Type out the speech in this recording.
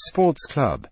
Sports Club.